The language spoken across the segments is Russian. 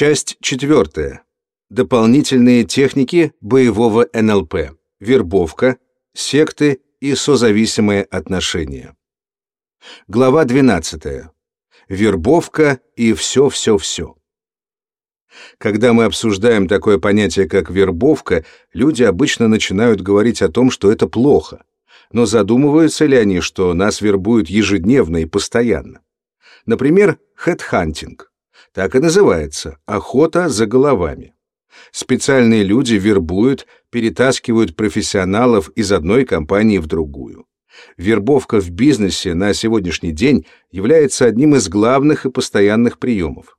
Часть четвертая. Дополнительные техники боевого НЛП. Вербовка, секты и созависимые отношения. Глава 12. Вербовка и все-все-все. Когда мы обсуждаем такое понятие, как вербовка, люди обычно начинают говорить о том, что это плохо. Но задумываются ли они, что нас вербуют ежедневно и постоянно? Например, хедхантинг. Так и называется – охота за головами. Специальные люди вербуют, перетаскивают профессионалов из одной компании в другую. Вербовка в бизнесе на сегодняшний день является одним из главных и постоянных приемов.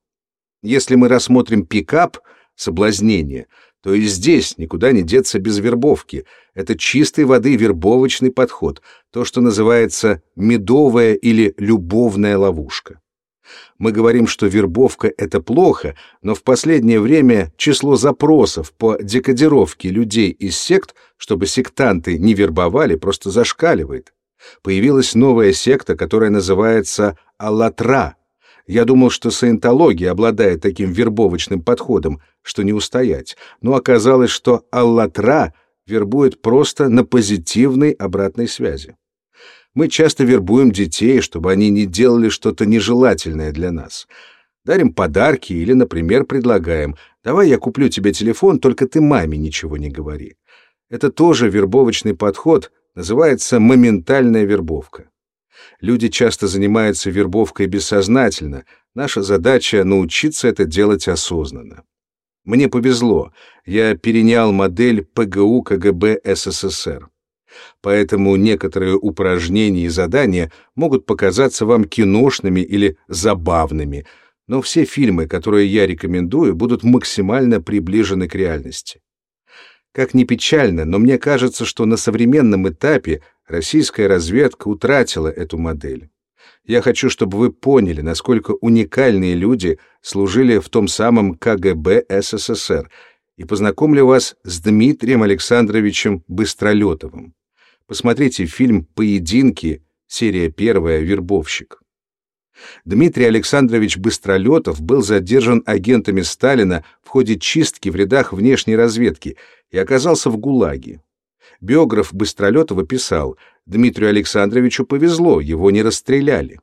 Если мы рассмотрим пикап, соблазнение, то и здесь никуда не деться без вербовки. Это чистой воды вербовочный подход, то, что называется медовая или любовная ловушка. Мы говорим, что вербовка — это плохо, но в последнее время число запросов по декодировке людей из сект, чтобы сектанты не вербовали, просто зашкаливает. Появилась новая секта, которая называется «Аллатра», я думал, что саентология обладает таким вербовочным подходом, что не устоять, но оказалось, что Аллатра вербует просто на позитивной обратной связи. Мы часто вербуем детей, чтобы они не делали что-то нежелательное для нас. Дарим подарки или, например, предлагаем «давай я куплю тебе телефон, только ты маме ничего не говори». Это тоже вербовочный подход, называется моментальная вербовка. Люди часто занимаются вербовкой бессознательно. Наша задача — научиться это делать осознанно. Мне повезло. Я перенял модель ПГУ КГБ СССР. Поэтому некоторые упражнения и задания могут показаться вам киношными или забавными, но все фильмы, которые я рекомендую, будут максимально приближены к реальности. Как ни печально, но мне кажется, что на современном этапе российская разведка утратила эту модель. Я хочу, чтобы вы поняли, насколько уникальные люди служили в том самом КГБ СССР, и познакомлю вас с Дмитрием Александровичем Быстролетовым. Посмотрите фильм «Поединки», серия первая «Вербовщик». Дмитрий Александрович Быстролетов был задержан агентами Сталина в ходе чистки в рядах внешней разведки и оказался в ГУЛАГе. Биограф Быстролетова писал, Дмитрию Александровичу повезло, его не расстреляли.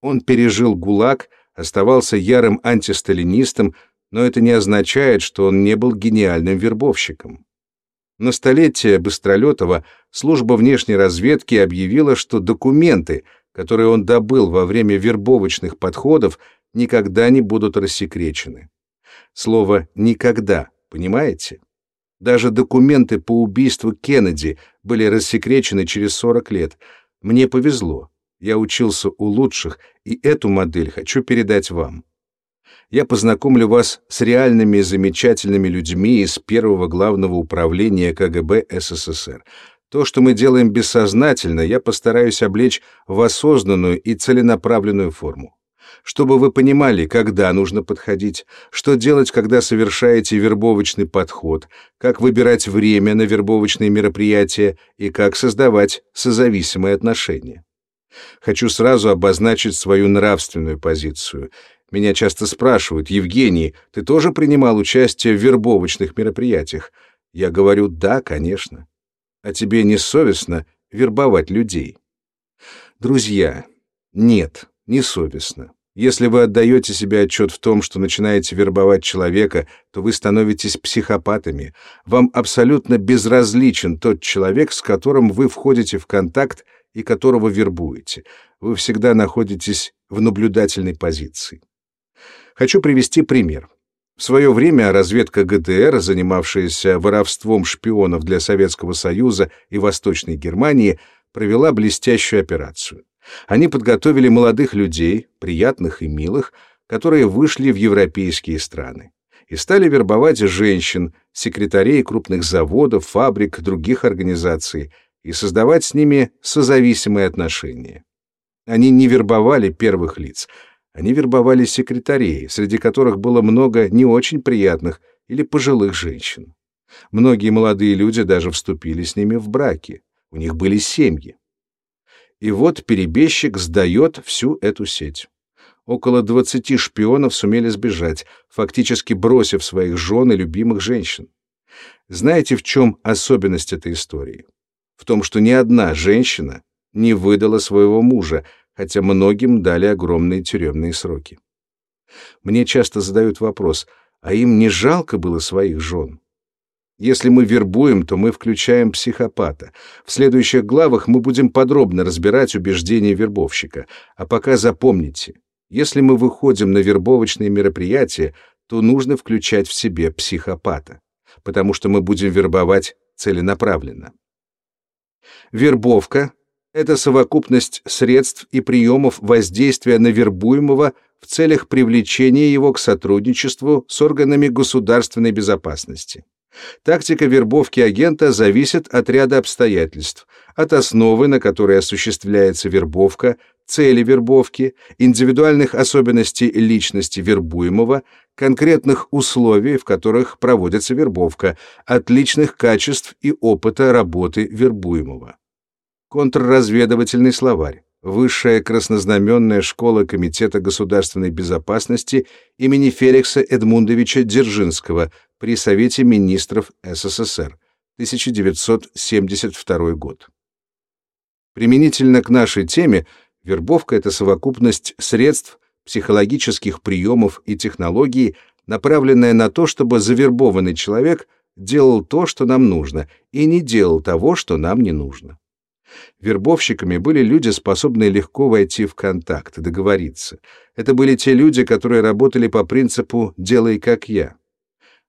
Он пережил ГУЛАГ, оставался ярым антисталинистом, но это не означает, что он не был гениальным вербовщиком. На столетие Быстролетова служба внешней разведки объявила, что документы, которые он добыл во время вербовочных подходов, никогда не будут рассекречены. Слово «никогда», понимаете? Даже документы по убийству Кеннеди были рассекречены через 40 лет. Мне повезло. Я учился у лучших, и эту модель хочу передать вам. Я познакомлю вас с реальными замечательными людьми из первого главного управления КГБ СССР. То, что мы делаем бессознательно, я постараюсь облечь в осознанную и целенаправленную форму. Чтобы вы понимали, когда нужно подходить, что делать, когда совершаете вербовочный подход, как выбирать время на вербовочные мероприятия и как создавать созависимые отношения. Хочу сразу обозначить свою нравственную позицию. Меня часто спрашивают, Евгений, ты тоже принимал участие в вербовочных мероприятиях? Я говорю, да, конечно а тебе не совестно вербовать людей? Друзья, нет, не совестно. Если вы отдаете себе отчет в том, что начинаете вербовать человека, то вы становитесь психопатами. Вам абсолютно безразличен тот человек, с которым вы входите в контакт и которого вербуете. Вы всегда находитесь в наблюдательной позиции. Хочу привести пример. В свое время разведка ГДР, занимавшаяся воровством шпионов для Советского Союза и Восточной Германии, провела блестящую операцию. Они подготовили молодых людей, приятных и милых, которые вышли в европейские страны, и стали вербовать женщин, секретарей крупных заводов, фабрик, других организаций, и создавать с ними созависимые отношения. Они не вербовали первых лиц — они вербовали секретарей, среди которых было много не очень приятных или пожилых женщин. Многие молодые люди даже вступили с ними в браки. У них были семьи. И вот перебежчик сдает всю эту сеть. Около 20 шпионов сумели сбежать, фактически бросив своих жен и любимых женщин. Знаете, в чем особенность этой истории? В том, что ни одна женщина не выдала своего мужа, хотя многим дали огромные тюремные сроки. Мне часто задают вопрос, а им не жалко было своих жен? Если мы вербуем, то мы включаем психопата. В следующих главах мы будем подробно разбирать убеждения вербовщика. А пока запомните, если мы выходим на вербовочные мероприятия, то нужно включать в себе психопата, потому что мы будем вербовать целенаправленно. Вербовка — это совокупность средств и приемов воздействия на вербуемого в целях привлечения его к сотрудничеству с органами государственной безопасности. Тактика вербовки агента зависит от ряда обстоятельств, от основы, на которой осуществляется вербовка, цели вербовки, индивидуальных особенностей личности вербуемого, конкретных условий, в которых проводится вербовка, от личных качеств и опыта работы вербуемого. Контрразведывательный словарь. Высшая краснознаменная школа Комитета государственной безопасности имени Феликса Эдмундовича Дзержинского при Совете министров СССР, 1972 год. Применительно к нашей теме, вербовка — это совокупность средств, психологических приемов и технологий, направленная на то, чтобы завербованный человек делал то, что нам нужно, и не делал того, что нам не нужно. Вербовщиками были люди, способные легко войти в контакт, договориться. Это были те люди, которые работали по принципу «делай как я».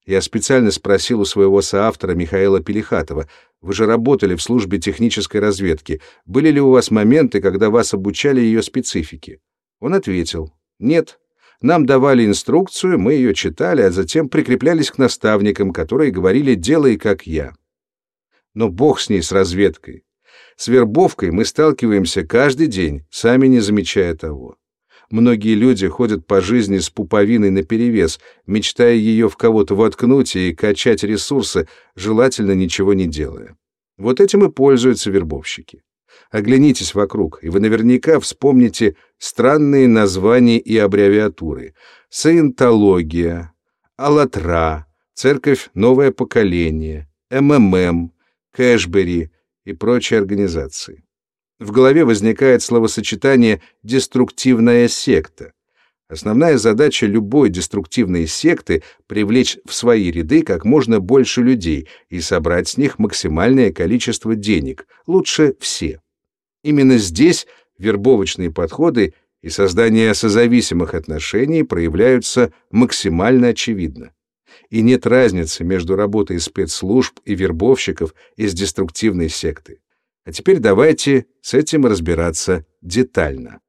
Я специально спросил у своего соавтора Михаила Пелихатова, вы же работали в службе технической разведки, были ли у вас моменты, когда вас обучали ее специфике? Он ответил, нет. Нам давали инструкцию, мы ее читали, а затем прикреплялись к наставникам, которые говорили «делай как я». Но бог с ней, с разведкой. С вербовкой мы сталкиваемся каждый день, сами не замечая того. Многие люди ходят по жизни с пуповиной наперевес, мечтая ее в кого-то воткнуть и качать ресурсы, желательно ничего не делая. Вот этим и пользуются вербовщики. Оглянитесь вокруг, и вы наверняка вспомните странные названия и аббревиатуры. Саентология, Аллатра, Церковь Новое Поколение, МММ, Кэшбери, и прочие организации. В голове возникает словосочетание «деструктивная секта». Основная задача любой деструктивной секты — привлечь в свои ряды как можно больше людей и собрать с них максимальное количество денег, лучше все. Именно здесь вербовочные подходы и создание созависимых отношений проявляются максимально очевидно и нет разницы между работой спецслужб и вербовщиков из деструктивной секты. А теперь давайте с этим разбираться детально.